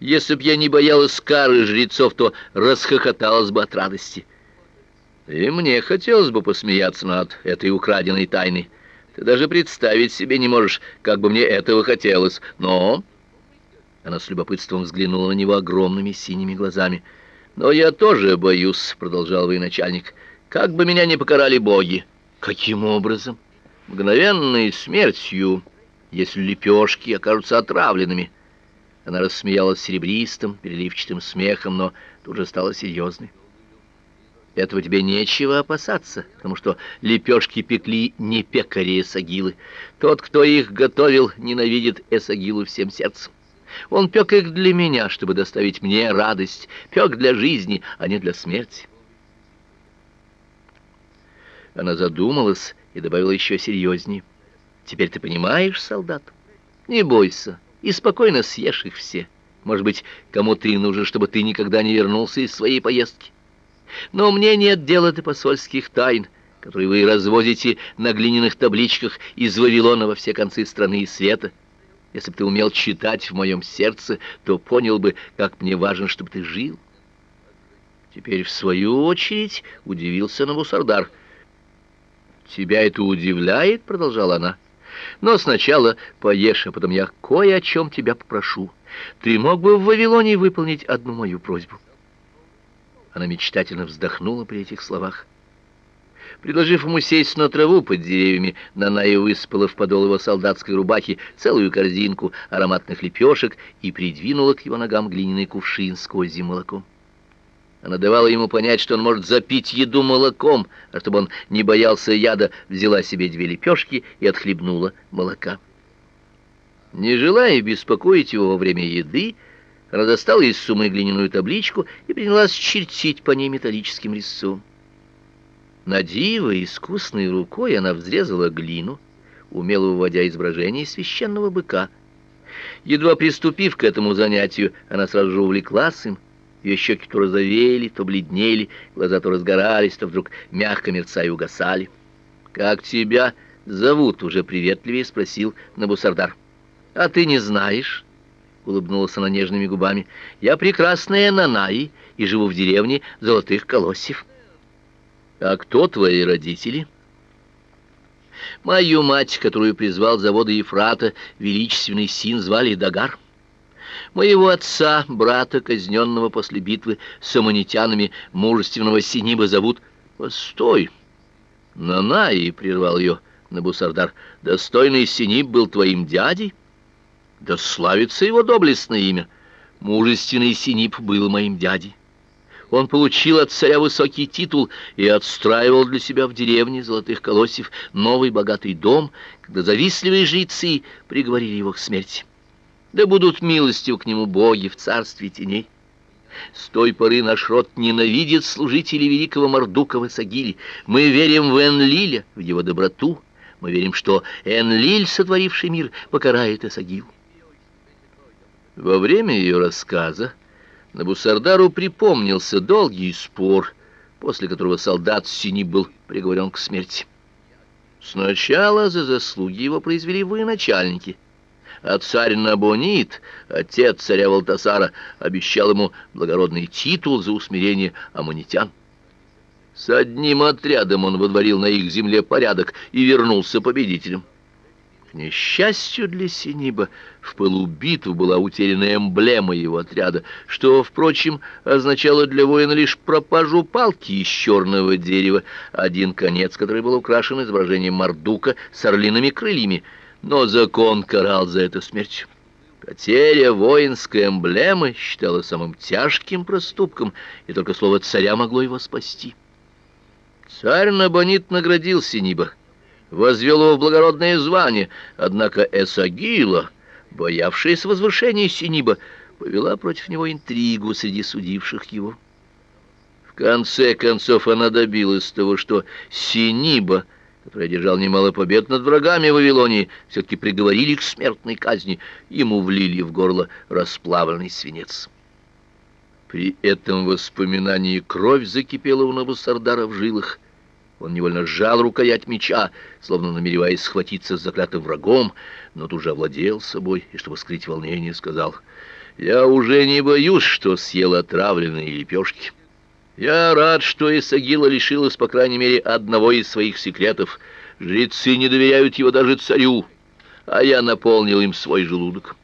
Если б я не боялась кары жрецов, то расхохоталась бы от радости. И мне хотелось бы посмеяться над этой украденной тайной. Ты даже представить себе не можешь, как бы мне этого хотелось. Но...» Она с любопытством взглянула на него огромными синими глазами. «Но я тоже боюсь», — продолжал военачальник, — «как бы меня не покарали боги». «Каким образом?» «Мгновенной смертью, если лепешки окажутся отравленными». Она рассмеялась серебристым, переливчатым смехом, но тут же стала серьезной. Этого тебе нечего опасаться, потому что лепешки пекли не пекари Эсагилы. Тот, кто их готовил, ненавидит Эсагилу всем сердцем. Он пек их для меня, чтобы доставить мне радость, пек для жизни, а не для смерти. Она задумалась и добавила еще серьезнее. Теперь ты понимаешь, солдат? Не бойся и спокойно съешь их все. Может быть, кому-то и нужно, чтобы ты никогда не вернулся из своей поездки. Но мне нет дела до посольских тайн, которые вы развозите на глиняных табличках из Вавилона во все концы страны и света. Если бы ты умел читать в моем сердце, то понял бы, как мне важно, чтобы ты жил. Теперь, в свою очередь, удивился Навусардар. «Тебя это удивляет?» — продолжала она. «Но сначала поешь, а потом я кое о чем тебя попрошу. Ты мог бы в Вавилоне выполнить одну мою просьбу». Она мечтательно вздохнула при этих словах. Предложив ему сесть на траву под деревьями, Наная высыпала в подол его солдатской рубахи целую корзинку ароматных лепешек и придвинула к его ногам глиняный кувшин с козьим молоком. Она давала ему понять, что он может запить еду молоком, а чтобы он не боялся яда, взяла себе две лепешки и отхлебнула молока. Не желая беспокоить его во время еды, она достала из суммы глиняную табличку и принялась чертить по ней металлическим резцом. На диво искусной рукой она взрезала глину, умело выводя изображение священного быка. Едва приступив к этому занятию, она сразу же увлеклась им. Ее щеки то розовели, то бледнели, глаза то разгорались, то вдруг мягко мерцая угасали. «Как тебя зовут?» — уже приветливее спросил Набусардар. «А ты не знаешь?» улыбнулась она нежными губами. Я прекрасная Нанаи и живу в деревне Золотых Колосьев. А кто твои родители? Мою мать, которую призвал завода Ефрата, величественный син звали Дагар. Моего отца, брата, казненного после битвы с аммонитянами, мужественного Синиба зовут... Постой! Нанаи, прервал ее Набусардар, достойный Синиб был твоим дядей? Да славится его доблестное имя. Мужественный Синип был моим дядей. Он получил от царя высокий титул и отстраивал для себя в деревне Золотых Колосьев новый богатый дом, когда завистливые жрецы приговорили его к смерти. Да будут милостивы к нему боги в царстве теней. С той поры наш род ненавидит служителей великого Мардука в Исагиле. Мы верим в Энлиля, в его доброту. Мы верим, что Энлиль, сотворивший мир, покарает Исагил. Во время ее рассказа Набусардару припомнился долгий спор, после которого солдат Сини был приговорен к смерти. Сначала за заслуги его произвели военачальники, а царь Набонит, отец царя Валтасара, обещал ему благородный титул за усмирение аммонитян. С одним отрядом он водворил на их земле порядок и вернулся победителем. К несчастью для Синиба, в пылу битвы была утеряна эмблема его отряда, что, впрочем, означало для воина лишь пропажу палки из черного дерева, один конец который был украшен изображением Мардука с орлиными крыльями, но закон карал за это смерть. Потеря воинской эмблемы считалась самым тяжким проступком, и только слово царя могло его спасти. Царь Набонит наградил Синиба возвел его в благородное звание, однако Эсагила, боявшаяся возвышения Синиба, повела против него интригу среди судивших его. В конце концов она добилась того, что Синиба, который одержал немало побед над врагами Вавилонии, все-таки приговорили к смертной казни, ему влили в горло расплавленный свинец. При этом воспоминании кровь закипела у Набусардара в жилах, он невольно сжал рукоять меча, словно намереваясь схватиться с заклятым врагом, но тут же овладел собой и, чтобы скрыть волнение, сказал, Я уже не боюсь, что съел отравленные лепешки. Я рад, что Исагила лишилась, по крайней мере, одного из своих секретов. Жрецы не доверяют его даже царю, а я наполнил им свой желудок.